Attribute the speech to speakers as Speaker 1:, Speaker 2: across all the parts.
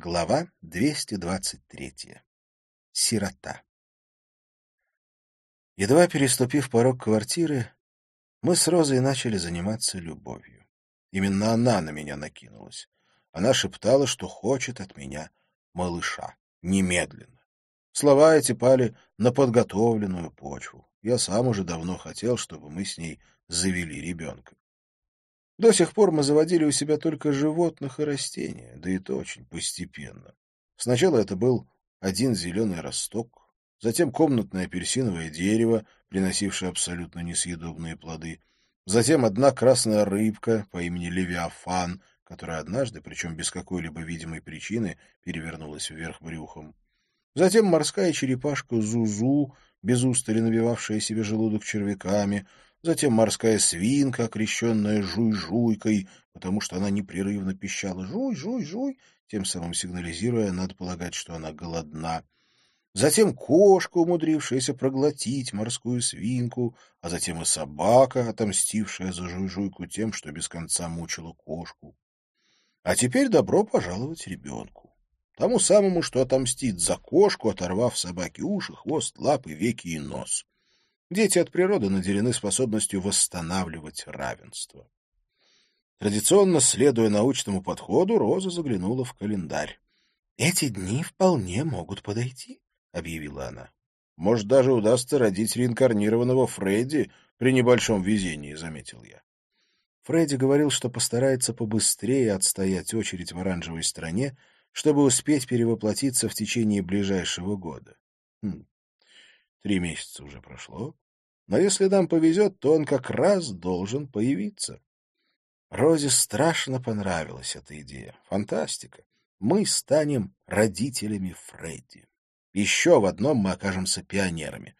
Speaker 1: Глава 223. Сирота. Едва переступив порог квартиры, мы с Розой начали заниматься любовью. Именно она на меня накинулась. Она шептала, что хочет от меня малыша. Немедленно. Слова эти пали на подготовленную почву. Я сам уже давно хотел, чтобы мы с ней завели ребенка. До сих пор мы заводили у себя только животных и растения, да и то очень постепенно. Сначала это был один зеленый росток, затем комнатное апельсиновое дерево, приносившее абсолютно несъедобные плоды, затем одна красная рыбка по имени Левиафан, которая однажды, причем без какой-либо видимой причины, перевернулась вверх брюхом, затем морская черепашка Зузу, без устали набивавшая себе желудок червяками, затем морская свинка, окрещенная жуй-жуйкой, потому что она непрерывно пищала «жуй-жуй-жуй», тем самым сигнализируя, надо полагать, что она голодна. Затем кошка, умудрившаяся проглотить морскую свинку, а затем и собака, отомстившая за жуй-жуйку тем, что без конца мучила кошку. А теперь добро пожаловать ребенку. Тому самому, что отомстит за кошку, оторвав собаке уши, хвост, лапы, веки и нос. Дети от природы наделены способностью восстанавливать равенство. Традиционно, следуя научному подходу, Роза заглянула в календарь. «Эти дни вполне могут подойти», — объявила она. «Может, даже удастся родить реинкарнированного Фредди при небольшом везении», — заметил я. Фредди говорил, что постарается побыстрее отстоять очередь в оранжевой стране, чтобы успеть перевоплотиться в течение ближайшего года. Хм, Три месяца уже прошло. Но если нам повезет, то он как раз должен появиться. Розе страшно понравилась эта идея. Фантастика. Мы станем родителями Фредди. Еще в одном мы окажемся пионерами.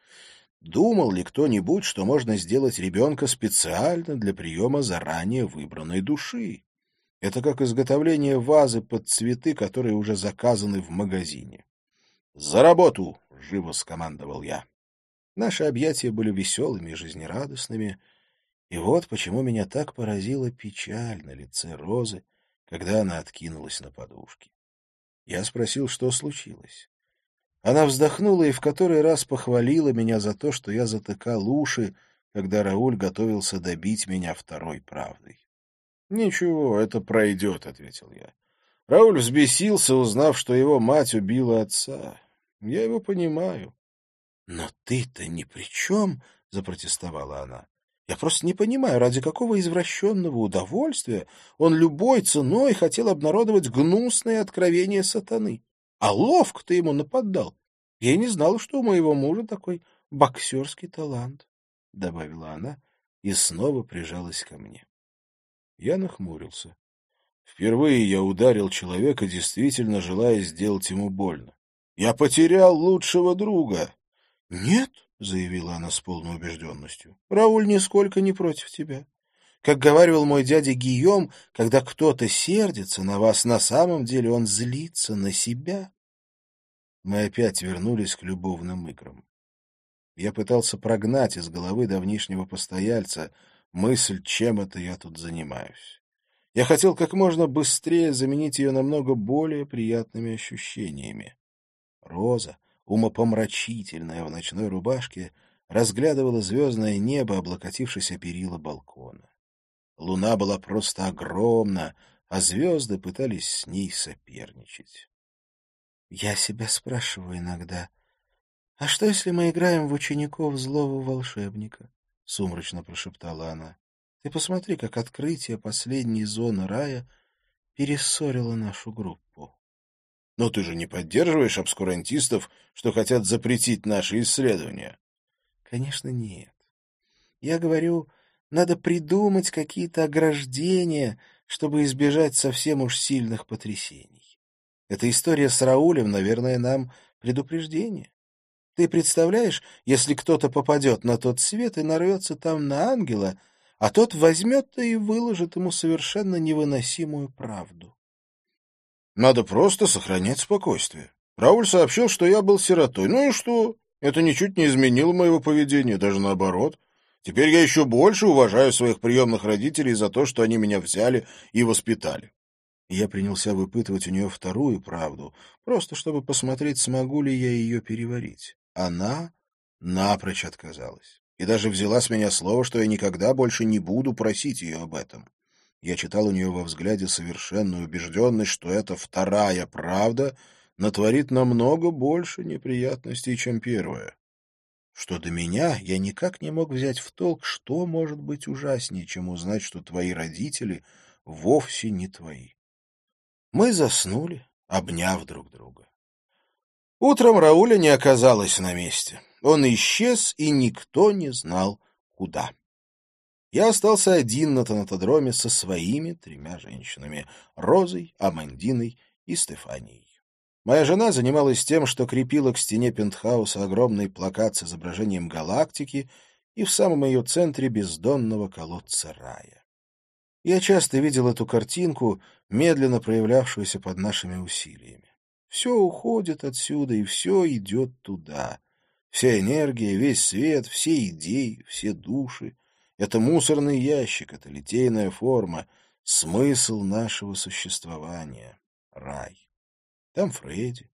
Speaker 1: Думал ли кто-нибудь, что можно сделать ребенка специально для приема заранее выбранной души? Это как изготовление вазы под цветы, которые уже заказаны в магазине. «За работу!» — живо скомандовал я. Наши объятия были веселыми и жизнерадостными, и вот почему меня так поразила печаль на лице Розы, когда она откинулась на подушке. Я спросил, что случилось. Она вздохнула и в который раз похвалила меня за то, что я затыкал уши, когда Рауль готовился добить меня второй правдой. — Ничего, это пройдет, — ответил я. Рауль взбесился, узнав, что его мать убила отца. Я его понимаю. — Но ты-то ни при чем, — запротестовала она. — Я просто не понимаю, ради какого извращенного удовольствия он любой ценой хотел обнародовать гнусное откровение сатаны. А ловко ты ему нападал. Я не знала, что у моего мужа такой боксерский талант, — добавила она и снова прижалась ко мне. Я нахмурился. Впервые я ударил человека, действительно желая сделать ему больно. Я потерял лучшего друга. — Нет, — заявила она с полной убежденностью, — Рауль нисколько не против тебя. Как говаривал мой дядя Гийом, когда кто-то сердится на вас, на самом деле он злится на себя. Мы опять вернулись к любовным играм. Я пытался прогнать из головы давнишнего постояльца мысль, чем это я тут занимаюсь. Я хотел как можно быстрее заменить ее намного более приятными ощущениями. Роза, умопомрачительная в ночной рубашке, разглядывала звездное небо, облокотившись о перила балкона. Луна была просто огромна, а звезды пытались с ней соперничать. Я себя спрашиваю иногда, а что, если мы играем в учеников злого волшебника? — сумрачно прошептала она. — Ты посмотри, как открытие последней зоны рая перессорило нашу группу. Но ты же не поддерживаешь обскурантистов, что хотят запретить наши исследования? Конечно, нет. Я говорю, надо придумать какие-то ограждения, чтобы избежать совсем уж сильных потрясений. Эта история с Раулем, наверное, нам предупреждение. Ты представляешь, если кто-то попадет на тот свет и нарвется там на ангела, а тот возьмет и выложит ему совершенно невыносимую правду. Надо просто сохранять спокойствие. Рауль сообщил, что я был сиротой. Ну и что? Это ничуть не изменило моего поведения, даже наоборот. Теперь я еще больше уважаю своих приемных родителей за то, что они меня взяли и воспитали. Я принялся выпытывать у нее вторую правду, просто чтобы посмотреть, смогу ли я ее переварить. Она напрочь отказалась. И даже взяла с меня слово, что я никогда больше не буду просить ее об этом. Я читал у нее во взгляде совершенную убежденность, что эта вторая правда натворит намного больше неприятностей, чем первая. Что до меня, я никак не мог взять в толк, что может быть ужаснее, чем узнать, что твои родители вовсе не твои. Мы заснули, обняв друг друга. Утром Рауля не оказалось на месте. Он исчез, и никто не знал, куда. Я остался один на тонатодроме со своими тремя женщинами — Розой, Амандиной и Стефанией. Моя жена занималась тем, что крепила к стене пентхауса огромный плакат с изображением галактики и в самом ее центре бездонного колодца рая. Я часто видел эту картинку, медленно проявлявшуюся под нашими усилиями. Все уходит отсюда, и все идет туда. Вся энергия, весь свет, все идеи, все души. Это мусорный ящик, это литейная форма, смысл нашего существования — рай. Там Фредди.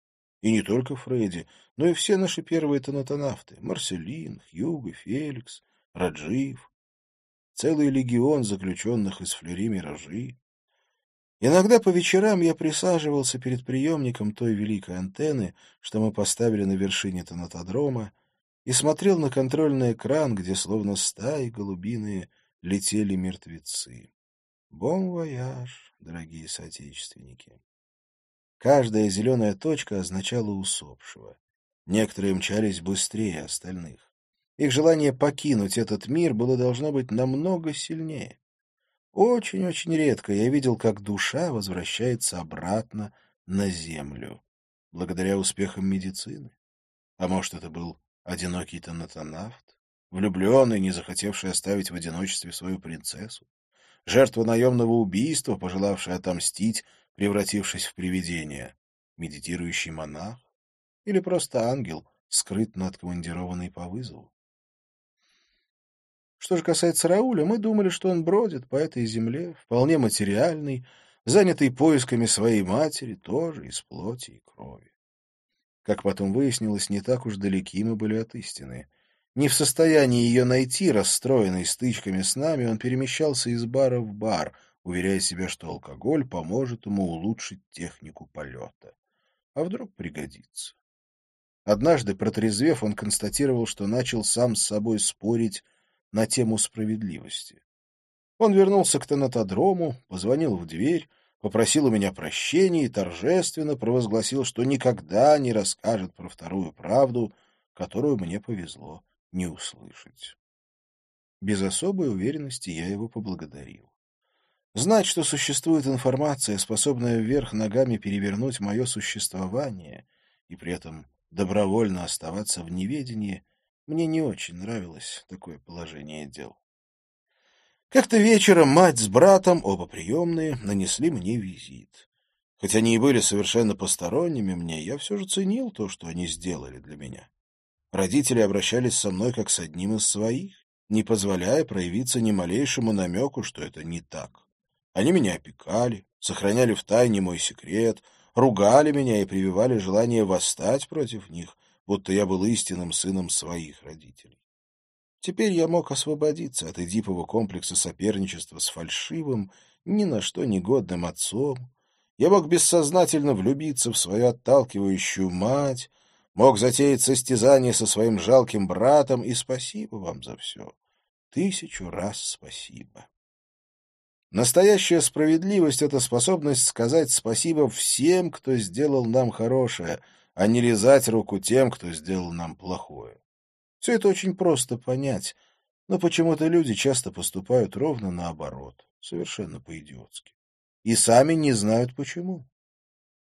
Speaker 1: И не только Фредди, но и все наши первые тонатонавты — Марселин, Хьюго, Феликс, Раджив. Целый легион заключенных из флери миражи. Иногда по вечерам я присаживался перед приемником той великой антенны, что мы поставили на вершине тонатодрома, и смотрел на контрольный экран, где словно стаи голубиные летели мертвецы. Бон вояж, дорогие соотечественники. Каждая зеленая точка означала усопшего. Некоторые мчались быстрее остальных. Их желание покинуть этот мир было должно быть намного сильнее. Очень-очень редко я видел, как душа возвращается обратно на землю, благодаря успехам медицины. А может, это был одинокий тонатонавт, влюбленный, не захотевший оставить в одиночестве свою принцессу, жертва наемного убийства, пожелавшая отомстить, превратившись в привидение, медитирующий монах или просто ангел, скрытно откомандированный по вызову. Что же касается Рауля, мы думали, что он бродит по этой земле, вполне материальный, занятый поисками своей матери, тоже из плоти и крови. Как потом выяснилось, не так уж далеки мы были от истины. Не в состоянии ее найти, расстроенный стычками с нами, он перемещался из бара в бар, уверяя себя, что алкоголь поможет ему улучшить технику полета. А вдруг пригодится? Однажды, протрезвев, он констатировал, что начал сам с собой спорить на тему справедливости. Он вернулся к тонатодрому, позвонил в дверь, попросил у меня прощения и торжественно провозгласил, что никогда не расскажет про вторую правду, которую мне повезло не услышать. Без особой уверенности я его поблагодарил. Знать, что существует информация, способная вверх ногами перевернуть мое существование, и при этом добровольно оставаться в неведении, мне не очень нравилось такое положение дел. Как-то вечером мать с братом, оба приемные, нанесли мне визит. Хоть они и были совершенно посторонними мне, я все же ценил то, что они сделали для меня. Родители обращались со мной как с одним из своих, не позволяя проявиться ни малейшему намеку, что это не так. Они меня опекали, сохраняли в тайне мой секрет, ругали меня и прививали желание восстать против них, будто я был истинным сыном своих родителей. Теперь я мог освободиться от эдипового комплекса соперничества с фальшивым, ни на что негодным отцом. Я мог бессознательно влюбиться в свою отталкивающую мать, мог затеять состязание со своим жалким братом, и спасибо вам за все. Тысячу раз спасибо. Настоящая справедливость — это способность сказать спасибо всем, кто сделал нам хорошее — а не лизать руку тем, кто сделал нам плохое. Все это очень просто понять, но почему-то люди часто поступают ровно наоборот, совершенно по-идиотски. И сами не знают почему.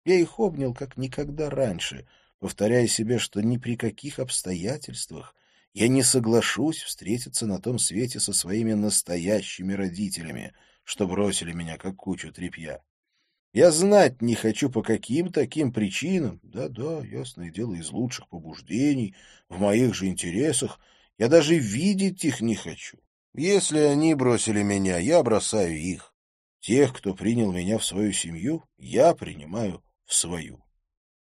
Speaker 1: Я их обнял как никогда раньше, повторяя себе, что ни при каких обстоятельствах я не соглашусь встретиться на том свете со своими настоящими родителями, что бросили меня как кучу тряпья. Я знать не хочу, по каким таким причинам. Да-да, ясное дело, из лучших побуждений, в моих же интересах. Я даже видеть их не хочу. Если они бросили меня, я бросаю их. Тех, кто принял меня в свою семью, я принимаю в свою.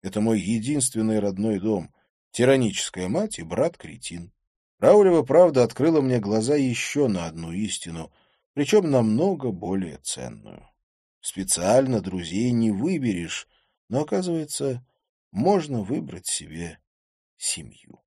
Speaker 1: Это мой единственный родной дом, тираническая мать и брат-кретин. Раулева правда открыла мне глаза еще на одну истину, причем намного более ценную. Специально друзей не выберешь, но, оказывается, можно выбрать себе семью.